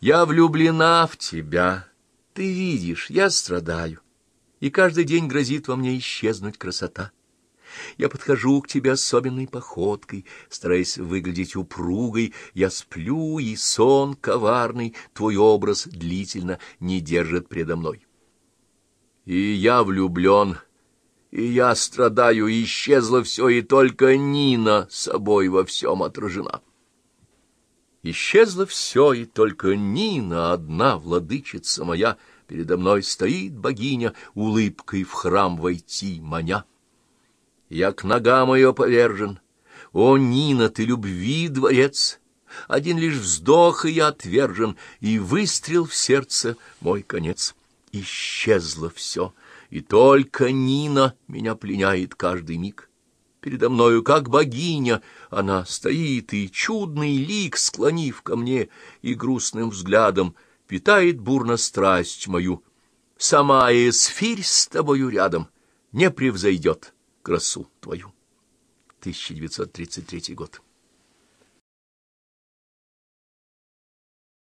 Я влюблена в тебя, ты видишь, я страдаю, и каждый день грозит во мне исчезнуть красота. Я подхожу к тебе особенной походкой, стараясь выглядеть упругой. Я сплю, и сон коварный твой образ длительно не держит предо мной. И я влюблен, и я страдаю, исчезло все, и только Нина собой во всем отражена. Исчезло все, и только Нина, одна владычица моя, передо мной стоит богиня, улыбкой в храм войти маня. Я к ногам ее повержен. О, Нина, ты любви дворец! Один лишь вздох, и я отвержен, и выстрел в сердце мой конец. Исчезло все, и только Нина меня пленяет каждый миг. Передо мною, как богиня, она стоит, и чудный лик, склонив ко мне, и грустным взглядом питает бурно страсть мою. Сама эсфирь с тобою рядом не превзойдет красу твою. 1933 год.